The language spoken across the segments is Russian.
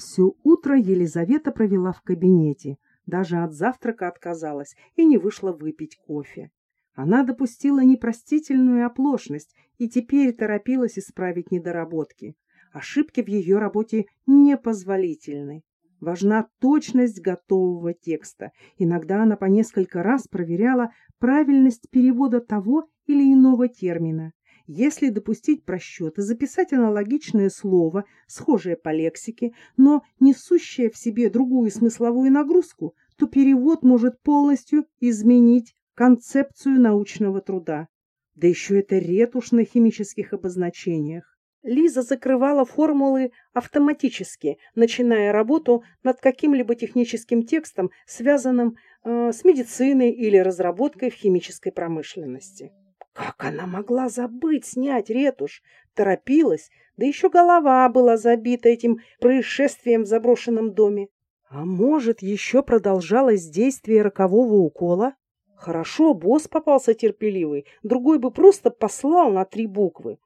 Все утро Елизавета провела в кабинете, даже от завтрака отказалась и не вышла выпить кофе. Она допустила непростительную оплошность и теперь торопилась исправить недоработки. Ошибки в ее работе непозволительны. Важна точность готового текста. Иногда она по несколько раз проверяла правильность перевода того или иного термина. Если допустить просчет и записать аналогичное слово, схожее по лексике, но несущее в себе другую смысловую нагрузку, то перевод может полностью изменить концепцию научного труда. Да еще это ретушь на химических обозначениях. Лиза закрывала формулы автоматически, начиная работу над каким-либо техническим текстом, связанным э, с медициной или разработкой в химической промышленности. Как она могла забыть снять ретушь? Торопилась, да еще голова была забита этим происшествием в заброшенном доме. А может, еще продолжалось действие рокового укола? Хорошо, босс попался терпеливый, другой бы просто послал на три буквы.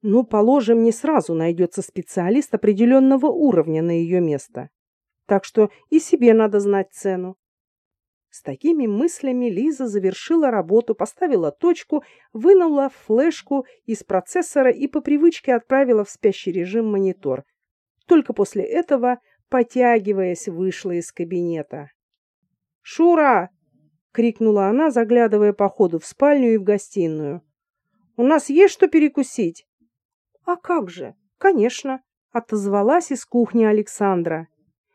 Ну, положим, не сразу найдется специалист определенного уровня на ее место. Так что и себе надо знать цену. С такими мыслями Лиза завершила работу, поставила точку, вынула флешку из процессора и по привычке отправила в спящий режим монитор. Только после этого, потягиваясь, вышла из кабинета. «Шура!» — крикнула она, заглядывая по ходу в спальню и в гостиную. «У нас есть что перекусить?» «А как же? Конечно!» — отозвалась из кухни Александра.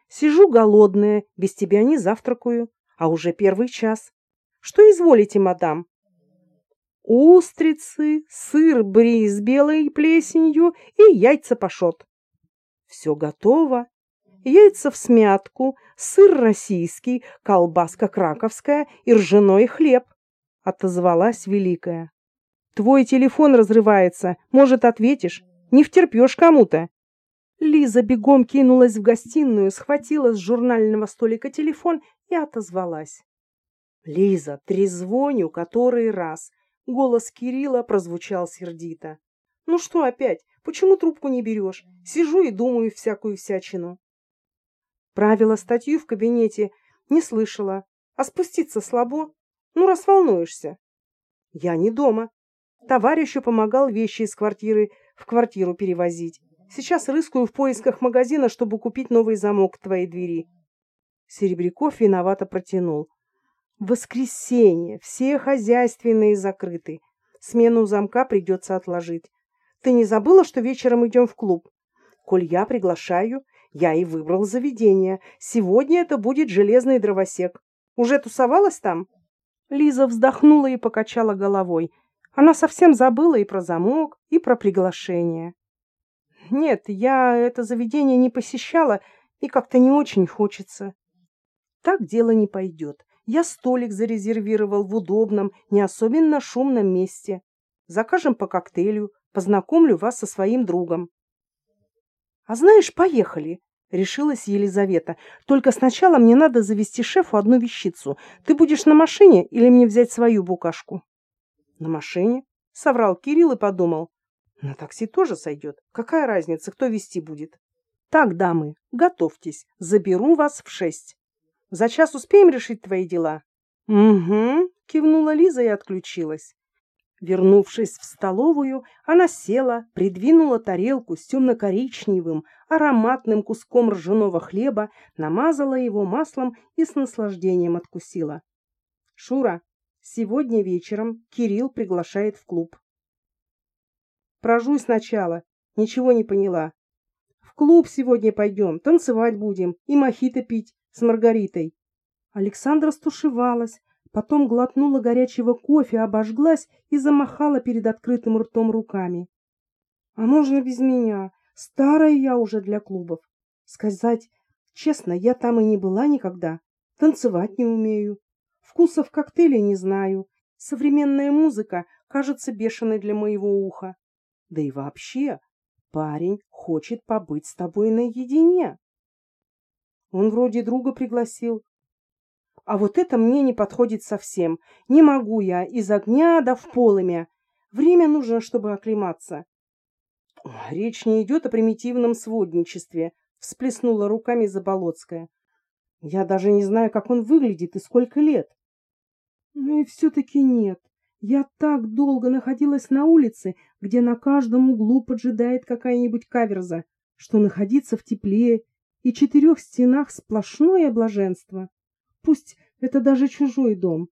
«Сижу голодная, без тебя не завтракаю» а уже первый час. Что изволите, мадам? Устрицы, сыр бри с белой плесенью и яйца пашот. Все готово. Яйца в смятку, сыр российский, колбаска краковская и ржаной хлеб. Отозвалась Великая. Твой телефон разрывается, может, ответишь? Не втерпешь кому-то. Лиза бегом кинулась в гостиную, схватила с журнального столика телефон и отозвалась. «Лиза, трезвоню который раз!» Голос Кирилла прозвучал сердито. «Ну что опять? Почему трубку не берешь? Сижу и думаю всякую всячину». Правила статью в кабинете не слышала. А спуститься слабо? Ну, раз волнуешься. Я не дома. Товарищу помогал вещи из квартиры в квартиру перевозить. Сейчас рыскаю в поисках магазина, чтобы купить новый замок к твоей двери. Серебряков виновато протянул. Воскресенье, все хозяйственные закрыты. Смену замка придется отложить. Ты не забыла, что вечером идем в клуб? Коль я приглашаю, я и выбрал заведение. Сегодня это будет железный дровосек. Уже тусовалась там? Лиза вздохнула и покачала головой. Она совсем забыла и про замок, и про приглашение. Нет, я это заведение не посещала, и как-то не очень хочется. Так дело не пойдет. Я столик зарезервировал в удобном, не особенно шумном месте. Закажем по коктейлю, познакомлю вас со своим другом. — А знаешь, поехали, — решилась Елизавета. — Только сначала мне надо завести шефу одну вещицу. Ты будешь на машине или мне взять свою букашку? — На машине, — соврал Кирилл и подумал. — На такси тоже сойдет. Какая разница, кто вести будет? — Так, дамы, готовьтесь, заберу вас в шесть. За час успеем решить твои дела? Угу, кивнула Лиза и отключилась. Вернувшись в столовую, она села, придвинула тарелку с темно-коричневым, ароматным куском ржаного хлеба, намазала его маслом и с наслаждением откусила. «Шура, сегодня вечером Кирилл приглашает в клуб». «Прожуй сначала, ничего не поняла. В клуб сегодня пойдем, танцевать будем и мохито пить с Маргаритой. Александра стушевалась, потом глотнула горячего кофе, обожглась и замахала перед открытым ртом руками. А можно без меня? Старая я уже для клубов. Сказать честно, я там и не была никогда. Танцевать не умею. Вкусов коктейлей не знаю. Современная музыка кажется бешеной для моего уха. Да и вообще, парень хочет побыть с тобой наедине. Он вроде друга пригласил. А вот это мне не подходит совсем. Не могу я из огня да в полымя. Время нужно, чтобы оклематься. Речь не идет о примитивном сводничестве, всплеснула руками Заболоцкая. Я даже не знаю, как он выглядит и сколько лет. Ну и все-таки нет. Я так долго находилась на улице, где на каждом углу поджидает какая-нибудь каверза, что находиться в тепле и четырех стенах сплошное блаженство. Пусть это даже чужой дом.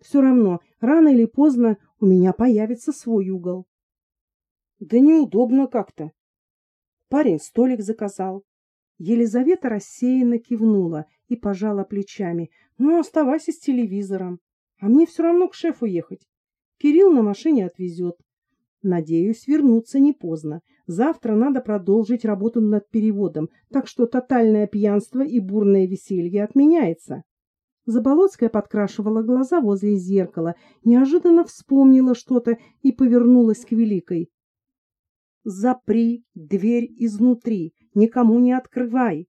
Все равно, рано или поздно у меня появится свой угол. Да неудобно как-то. Парень столик заказал. Елизавета рассеянно кивнула и пожала плечами. Ну, оставайся с телевизором. А мне все равно к шефу ехать. Кирилл на машине отвезет. Надеюсь, вернуться не поздно. Завтра надо продолжить работу над переводом, так что тотальное пьянство и бурное веселье отменяется. Заболоцкая подкрашивала глаза возле зеркала, неожиданно вспомнила что-то и повернулась к Великой. «Запри дверь изнутри, никому не открывай.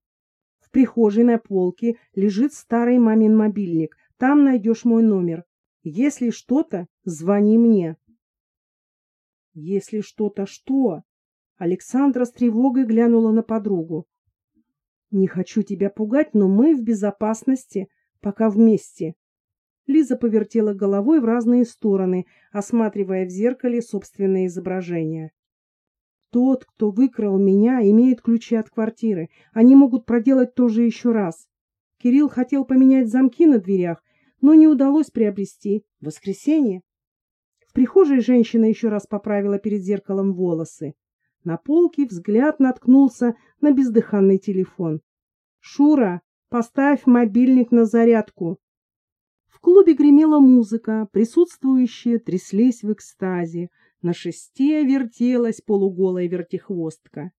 В прихожей на полке лежит старый мамин мобильник, там найдешь мой номер. Если что-то, звони мне. Если что-то что? Александра с тревогой глянула на подругу. Не хочу тебя пугать, но мы в безопасности, пока вместе. Лиза повертела головой в разные стороны, осматривая в зеркале собственное изображение. Тот, кто выкрал меня, имеет ключи от квартиры. Они могут проделать то же еще раз. Кирилл хотел поменять замки на дверях, но не удалось приобрести. Воскресенье. В прихожей женщина еще раз поправила перед зеркалом волосы. На полке взгляд наткнулся на бездыханный телефон. «Шура, поставь мобильник на зарядку!» В клубе гремела музыка, присутствующие тряслись в экстазе. На шесте вертелась полуголая вертихвостка.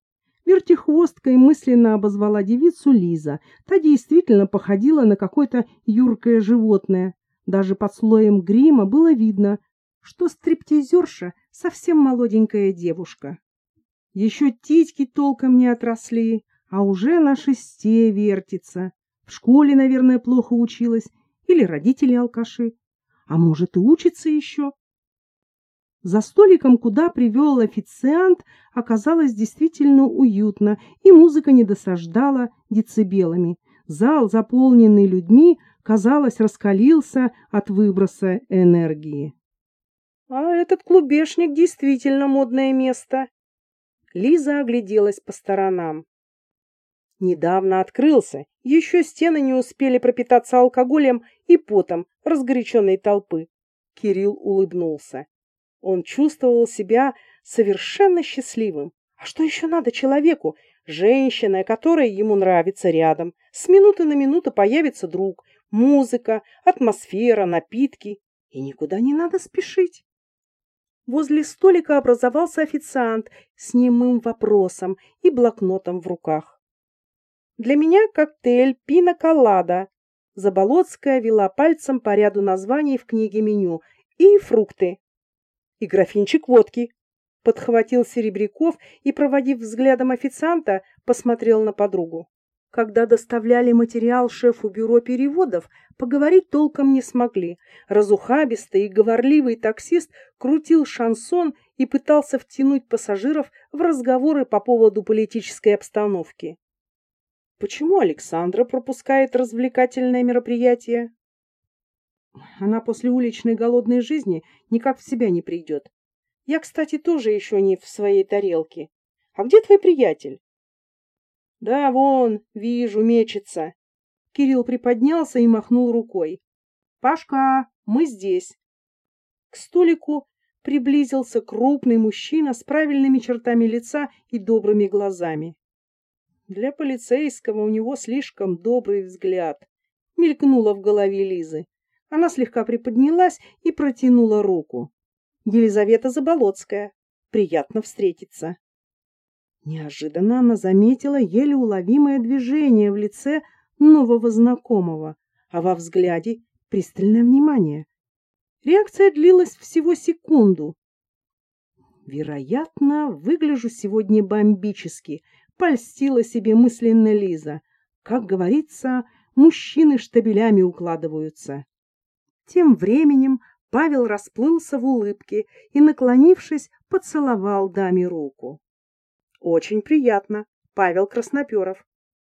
Вертихвосткой мысленно обозвала девицу Лиза. Та действительно походила на какое-то юркое животное. Даже под слоем грима было видно, что стриптизерша совсем молоденькая девушка. Еще титьки толком не отросли, а уже на шесте вертится. В школе, наверное, плохо училась, или родители алкаши. А может, и учится еще. За столиком, куда привел официант, оказалось действительно уютно, и музыка не досаждала децибелами. Зал, заполненный людьми, казалось, раскалился от выброса энергии. А этот клубешник действительно модное место. Лиза огляделась по сторонам. Недавно открылся, еще стены не успели пропитаться алкоголем и потом разгоряченной толпы. Кирилл улыбнулся. Он чувствовал себя совершенно счастливым. А что еще надо человеку? Женщина, которая ему нравится рядом. С минуты на минуту появится друг. Музыка, атмосфера, напитки. И никуда не надо спешить. Возле столика образовался официант с немым вопросом и блокнотом в руках. «Для меня коктейль пина-колада». Заболоцкая вела пальцем по ряду названий в книге меню. «И фрукты» и графинчик водки. Подхватил Серебряков и, проводив взглядом официанта, посмотрел на подругу. Когда доставляли материал шефу бюро переводов, поговорить толком не смогли. Разухабистый и говорливый таксист крутил шансон и пытался втянуть пассажиров в разговоры по поводу политической обстановки. Почему Александра пропускает развлекательное мероприятие? Она после уличной голодной жизни никак в себя не придет. Я, кстати, тоже еще не в своей тарелке. А где твой приятель? Да, вон, вижу, мечется. Кирилл приподнялся и махнул рукой. Пашка, мы здесь. К столику приблизился крупный мужчина с правильными чертами лица и добрыми глазами. Для полицейского у него слишком добрый взгляд. Мелькнуло в голове Лизы. Она слегка приподнялась и протянула руку. Елизавета Заболоцкая. Приятно встретиться. Неожиданно она заметила еле уловимое движение в лице нового знакомого, а во взгляде пристальное внимание. Реакция длилась всего секунду. Вероятно, выгляжу сегодня бомбически, польстила себе мысленно Лиза. Как говорится, мужчины штабелями укладываются. Тем временем Павел расплылся в улыбке и, наклонившись, поцеловал даме руку. «Очень приятно. Павел Красноперов.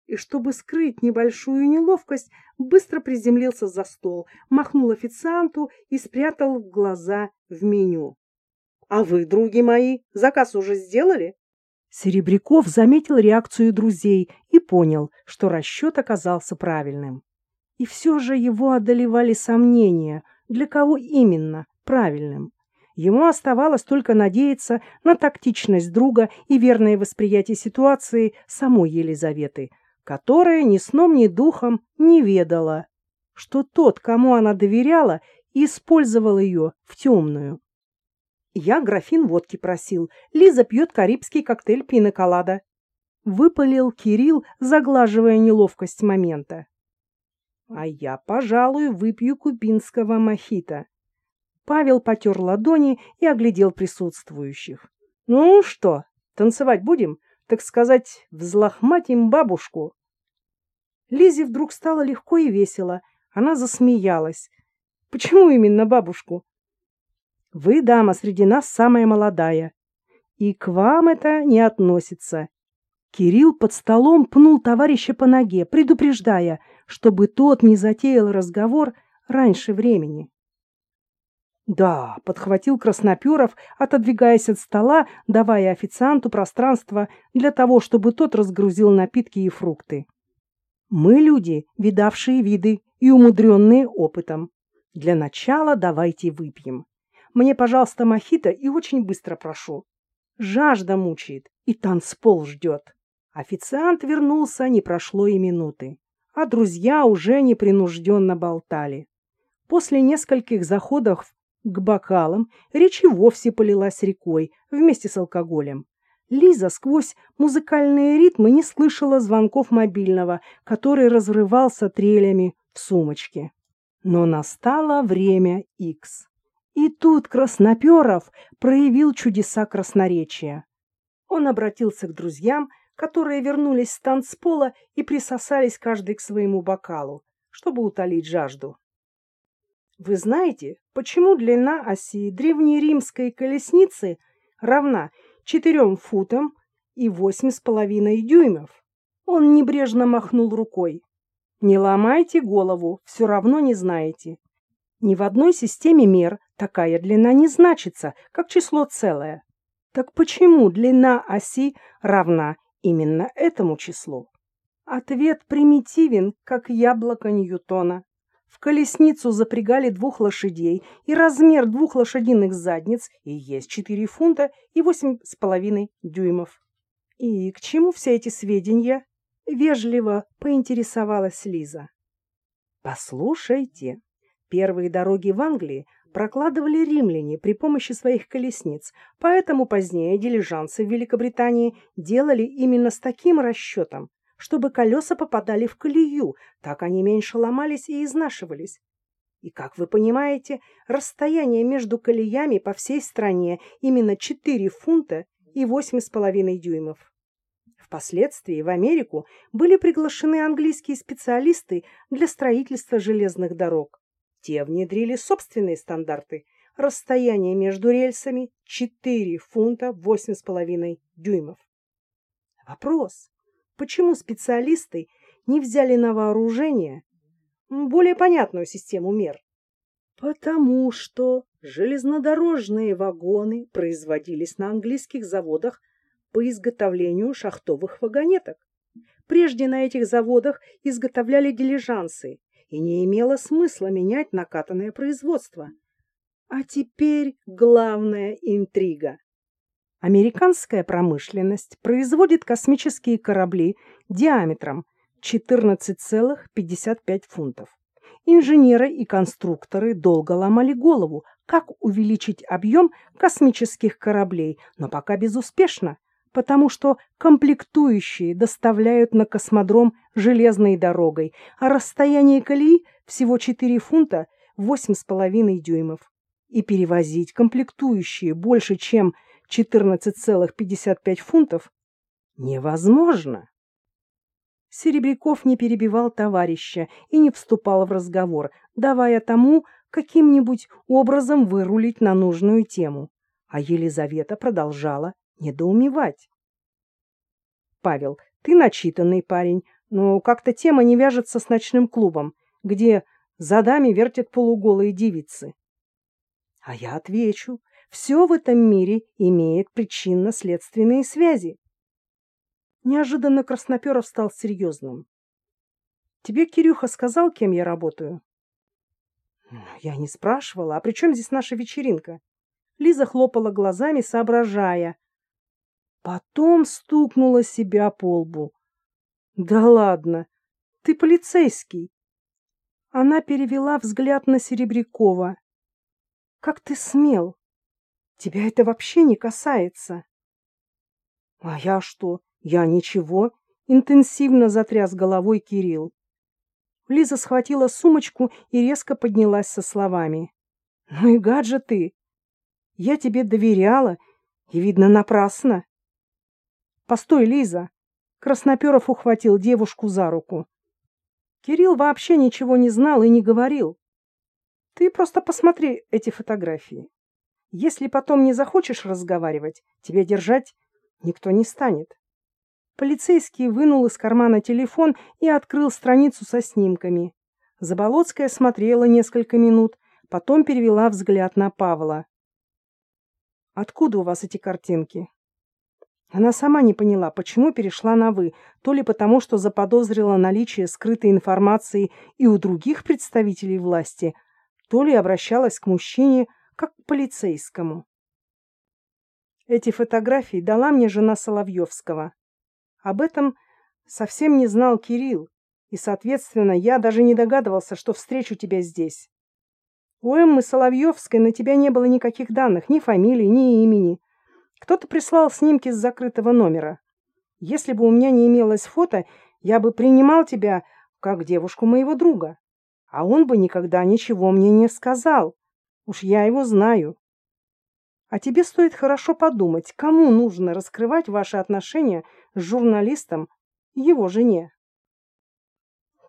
И чтобы скрыть небольшую неловкость, быстро приземлился за стол, махнул официанту и спрятал глаза в меню. — А вы, други мои, заказ уже сделали? Серебряков заметил реакцию друзей и понял, что расчет оказался правильным. И все же его одолевали сомнения, для кого именно правильным. Ему оставалось только надеяться на тактичность друга и верное восприятие ситуации самой Елизаветы, которая ни сном, ни духом не ведала, что тот, кому она доверяла, использовал ее в темную. Я графин водки просил. Лиза пьет карибский коктейль пиноколада. Выпалил Кирилл, заглаживая неловкость момента. А я, пожалуй, выпью кубинского мохито. Павел потер ладони и оглядел присутствующих. Ну что, танцевать будем? Так сказать, взлохматим бабушку. Лизе вдруг стало легко и весело. Она засмеялась. Почему именно бабушку? Вы, дама, среди нас самая молодая. И к вам это не относится. Кирилл под столом пнул товарища по ноге, предупреждая, чтобы тот не затеял разговор раньше времени. «Да», — подхватил Красноперов, отодвигаясь от стола, давая официанту пространство для того, чтобы тот разгрузил напитки и фрукты. «Мы люди, видавшие виды и умудренные опытом. Для начала давайте выпьем. Мне, пожалуйста, мохито и очень быстро прошу. Жажда мучает, и танцпол ждет. Официант вернулся, не прошло и минуты, а друзья уже непринужденно болтали. После нескольких заходов к бокалам речь и вовсе полилась рекой вместе с алкоголем. Лиза сквозь музыкальные ритмы не слышала звонков мобильного, который разрывался трелями в сумочке. Но настало время Икс. И тут Красноперов проявил чудеса красноречия. Он обратился к друзьям, которые вернулись с танцпола и присосались каждый к своему бокалу, чтобы утолить жажду. Вы знаете, почему длина оси древнеримской колесницы равна четырем футам и восемь с половиной дюймов? Он небрежно махнул рукой. Не ломайте голову, все равно не знаете. Ни в одной системе мер такая длина не значится, как число целое. Так почему длина оси равна именно этому числу? Ответ примитивен, как яблоко Ньютона. В колесницу запрягали двух лошадей, и размер двух лошадиных задниц и есть четыре фунта и восемь с половиной дюймов. И к чему все эти сведения? Вежливо поинтересовалась Лиза. Послушайте, Первые дороги в Англии прокладывали римляне при помощи своих колесниц, поэтому позднее дилижансы в Великобритании делали именно с таким расчетом, чтобы колеса попадали в колею, так они меньше ломались и изнашивались. И, как вы понимаете, расстояние между колеями по всей стране именно 4 фунта и 8,5 дюймов. Впоследствии в Америку были приглашены английские специалисты для строительства железных дорог. Те внедрили собственные стандарты. Расстояние между рельсами 4 фунта 8,5 дюймов. Вопрос, почему специалисты не взяли на вооружение более понятную систему мер? Потому что железнодорожные вагоны производились на английских заводах по изготовлению шахтовых вагонеток. Прежде на этих заводах изготовляли дилижансы, и не имело смысла менять накатанное производство. А теперь главная интрига. Американская промышленность производит космические корабли диаметром 14,55 фунтов. Инженеры и конструкторы долго ломали голову, как увеличить объем космических кораблей, но пока безуспешно потому что комплектующие доставляют на космодром железной дорогой, а расстояние колеи всего 4 фунта 8,5 дюймов. И перевозить комплектующие больше, чем 14,55 фунтов невозможно. Серебряков не перебивал товарища и не вступал в разговор, давая тому каким-нибудь образом вырулить на нужную тему. А Елизавета продолжала недоумевать. Павел, Ты начитанный парень, но как-то тема не вяжется с ночным клубом, где за дами вертят полуголые девицы. А я отвечу, все в этом мире имеет причинно-следственные связи. Неожиданно Красноперов стал серьезным. Тебе Кирюха сказал, кем я работаю? Я не спрашивала. А при чем здесь наша вечеринка? Лиза хлопала глазами, соображая. Потом стукнула себя по лбу. Да ладно, ты полицейский. Она перевела взгляд на Серебрякова. Как ты смел? Тебя это вообще не касается. А я что? Я ничего. Интенсивно затряс головой Кирилл. Лиза схватила сумочку и резко поднялась со словами. «Ну и гад же ты! Я тебе доверяла, и, видно, напрасно!» «Постой, Лиза!» Красноперов ухватил девушку за руку. Кирилл вообще ничего не знал и не говорил. «Ты просто посмотри эти фотографии. Если потом не захочешь разговаривать, тебя держать никто не станет. Полицейский вынул из кармана телефон и открыл страницу со снимками. Заболоцкая смотрела несколько минут, потом перевела взгляд на Павла. «Откуда у вас эти картинки?» Она сама не поняла, почему перешла на «вы», то ли потому, что заподозрила наличие скрытой информации и у других представителей власти, то ли обращалась к мужчине как к полицейскому. Эти фотографии дала мне жена Соловьевского. Об этом совсем не знал Кирилл, и, соответственно, я даже не догадывался, что встречу тебя здесь. У Эммы Соловьевской на тебя не было никаких данных, ни фамилии, ни имени. Кто-то прислал снимки с закрытого номера. Если бы у меня не имелось фото, я бы принимал тебя как девушку моего друга. А он бы никогда ничего мне не сказал. Уж я его знаю. А тебе стоит хорошо подумать, кому нужно раскрывать ваши отношения с журналистом его жене.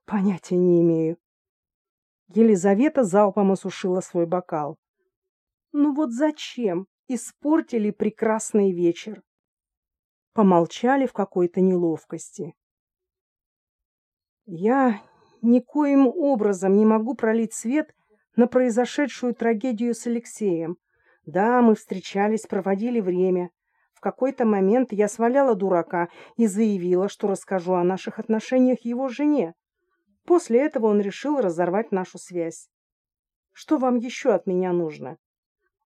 Понятия не имею. Елизавета залпом осушила свой бокал. Ну вот зачем испортили прекрасный вечер? Помолчали в какой-то неловкости. Я никоим образом не могу пролить свет на произошедшую трагедию с Алексеем, да, мы встречались, проводили время. В какой-то момент я сваляла дурака и заявила, что расскажу о наших отношениях его жене. После этого он решил разорвать нашу связь. Что вам еще от меня нужно?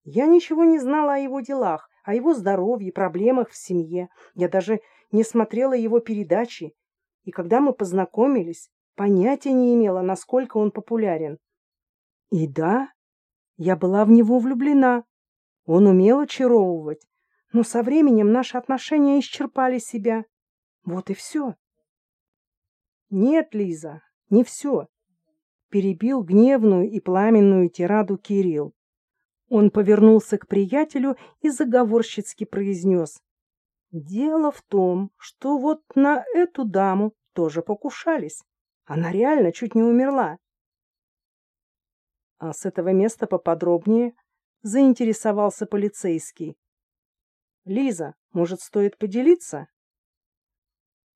Я ничего не знала о его делах, о его здоровье, проблемах в семье. Я даже не смотрела его передачи. И когда мы познакомились, понятия не имела, насколько он популярен. И да, я была в него влюблена. Он умел очаровывать, но со временем наши отношения исчерпали себя. Вот и все. Нет, Лиза, не все. Перебил гневную и пламенную тираду Кирилл. Он повернулся к приятелю и заговорщицки произнес. Дело в том, что вот на эту даму тоже покушались. Она реально чуть не умерла. А с этого места поподробнее заинтересовался полицейский. Лиза, может, стоит поделиться?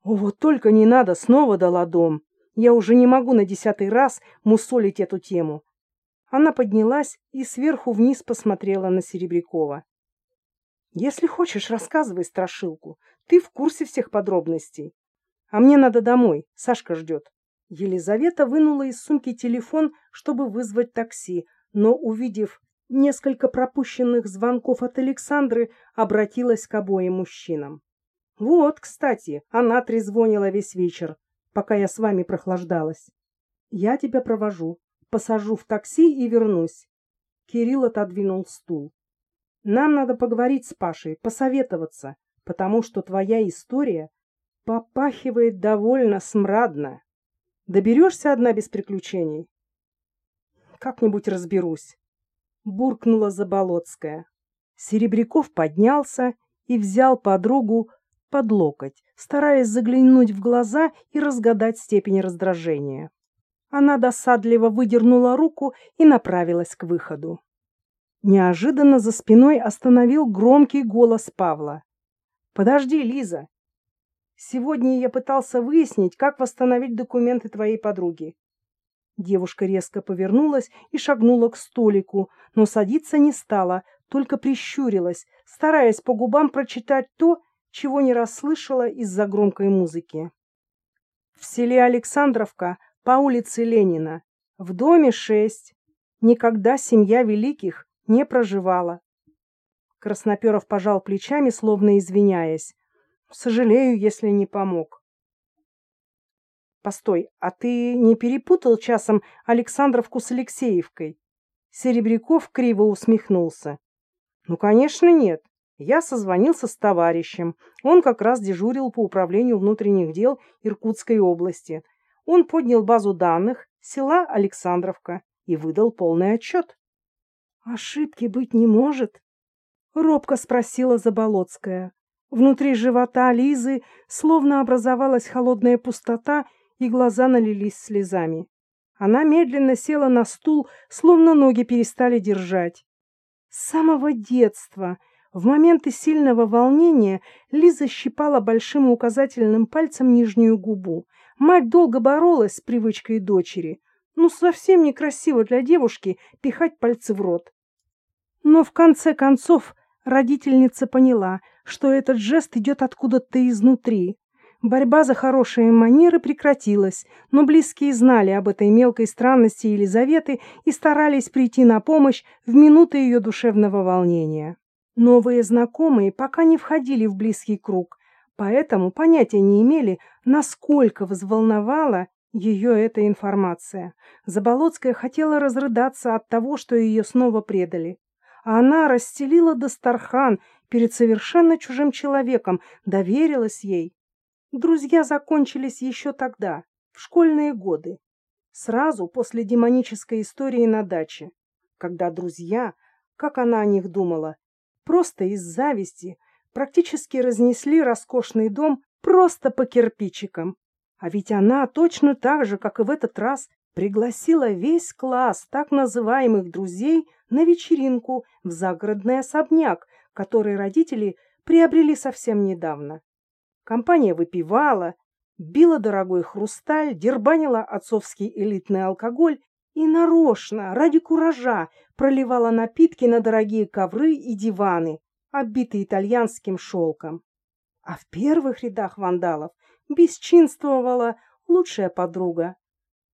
О, вот только не надо, снова дала дом. Я уже не могу на десятый раз мусолить эту тему. Она поднялась и сверху вниз посмотрела на Серебрякова. Если хочешь, рассказывай страшилку. Ты в курсе всех подробностей. А мне надо домой. Сашка ждет. Елизавета вынула из сумки телефон, чтобы вызвать такси, но, увидев несколько пропущенных звонков от Александры, обратилась к обоим мужчинам. «Вот, кстати, она трезвонила весь вечер, пока я с вами прохлаждалась. Я тебя провожу, посажу в такси и вернусь». Кирилл отодвинул стул. «Нам надо поговорить с Пашей, посоветоваться, потому что твоя история попахивает довольно смрадно. Доберешься одна без приключений?» «Как-нибудь разберусь» буркнула Заболоцкая. Серебряков поднялся и взял подругу под локоть, стараясь заглянуть в глаза и разгадать степень раздражения. Она досадливо выдернула руку и направилась к выходу. Неожиданно за спиной остановил громкий голос Павла. «Подожди, Лиза!» Сегодня я пытался выяснить, как восстановить документы твоей подруги. Девушка резко повернулась и шагнула к столику, но садиться не стала, только прищурилась, стараясь по губам прочитать то, чего не расслышала из-за громкой музыки. В селе Александровка по улице Ленина, в доме шесть, никогда семья великих не проживала. Красноперов пожал плечами, словно извиняясь. Сожалею, если не помог. Постой, а ты не перепутал часом Александровку с Алексеевкой? Серебряков криво усмехнулся. Ну, конечно, нет. Я созвонился с товарищем. Он как раз дежурил по управлению внутренних дел Иркутской области. Он поднял базу данных села Александровка и выдал полный отчет. Ошибки быть не может, робко спросила Заболоцкая. Внутри живота Лизы словно образовалась холодная пустота, и глаза налились слезами. Она медленно села на стул, словно ноги перестали держать. С самого детства, в моменты сильного волнения, Лиза щипала большим указательным пальцем нижнюю губу. Мать долго боролась с привычкой дочери. Ну, совсем некрасиво для девушки пихать пальцы в рот. Но в конце концов родительница поняла, что этот жест идет откуда-то изнутри, Борьба за хорошие манеры прекратилась, но близкие знали об этой мелкой странности Елизаветы и старались прийти на помощь в минуты ее душевного волнения. Новые знакомые пока не входили в близкий круг, поэтому понятия не имели, насколько взволновала ее эта информация. Заболоцкая хотела разрыдаться от того, что ее снова предали. А она расстелила Дастархан перед совершенно чужим человеком, доверилась ей. Друзья закончились еще тогда, в школьные годы, сразу после демонической истории на даче, когда друзья, как она о них думала, просто из зависти практически разнесли роскошный дом просто по кирпичикам. А ведь она точно так же, как и в этот раз, пригласила весь класс так называемых друзей на вечеринку в загородный особняк, который родители приобрели совсем недавно. Компания выпивала, била дорогой хрусталь, дербанила отцовский элитный алкоголь и нарочно, ради куража, проливала напитки на дорогие ковры и диваны, оббитые итальянским шелком. А в первых рядах вандалов бесчинствовала лучшая подруга,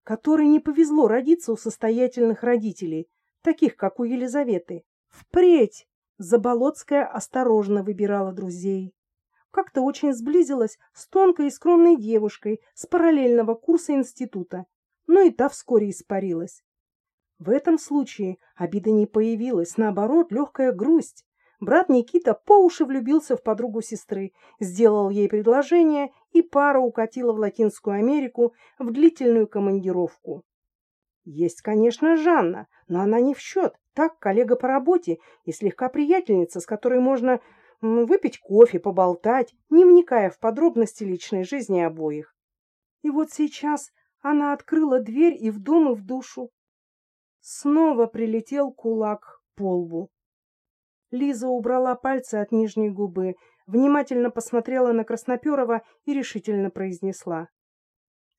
которой не повезло родиться у состоятельных родителей, таких, как у Елизаветы. Впредь Заболоцкая осторожно выбирала друзей как-то очень сблизилась с тонкой и скромной девушкой с параллельного курса института, но и та вскоре испарилась. В этом случае обида не появилась, наоборот, легкая грусть. Брат Никита по уши влюбился в подругу сестры, сделал ей предложение, и пара укатила в Латинскую Америку в длительную командировку. Есть, конечно, Жанна, но она не в счет. Так, коллега по работе и слегка приятельница, с которой можно выпить кофе, поболтать, не вникая в подробности личной жизни обоих. И вот сейчас она открыла дверь и в дом, и в душу. Снова прилетел кулак по лбу. Лиза убрала пальцы от нижней губы, внимательно посмотрела на Красноперова и решительно произнесла.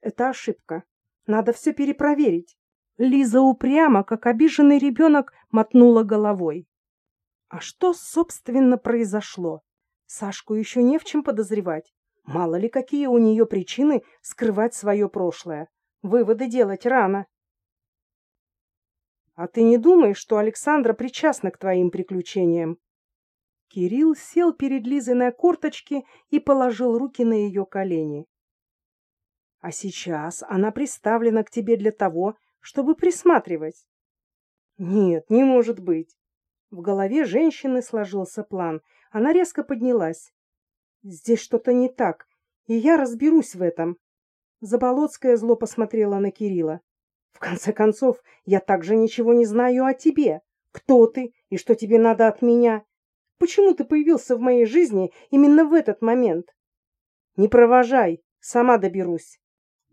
«Это ошибка. Надо все перепроверить». Лиза упрямо, как обиженный ребенок, мотнула головой. А что, собственно, произошло? Сашку еще не в чем подозревать. Мало ли, какие у нее причины скрывать свое прошлое. Выводы делать рано. А ты не думаешь, что Александра причастна к твоим приключениям? Кирилл сел перед Лизой на корточки и положил руки на ее колени. А сейчас она приставлена к тебе для того, чтобы присматривать. Нет, не может быть. В голове женщины сложился план. Она резко поднялась. «Здесь что-то не так, и я разберусь в этом». Заболоцкая зло посмотрела на Кирилла. «В конце концов, я также ничего не знаю о тебе. Кто ты и что тебе надо от меня? Почему ты появился в моей жизни именно в этот момент?» «Не провожай, сама доберусь».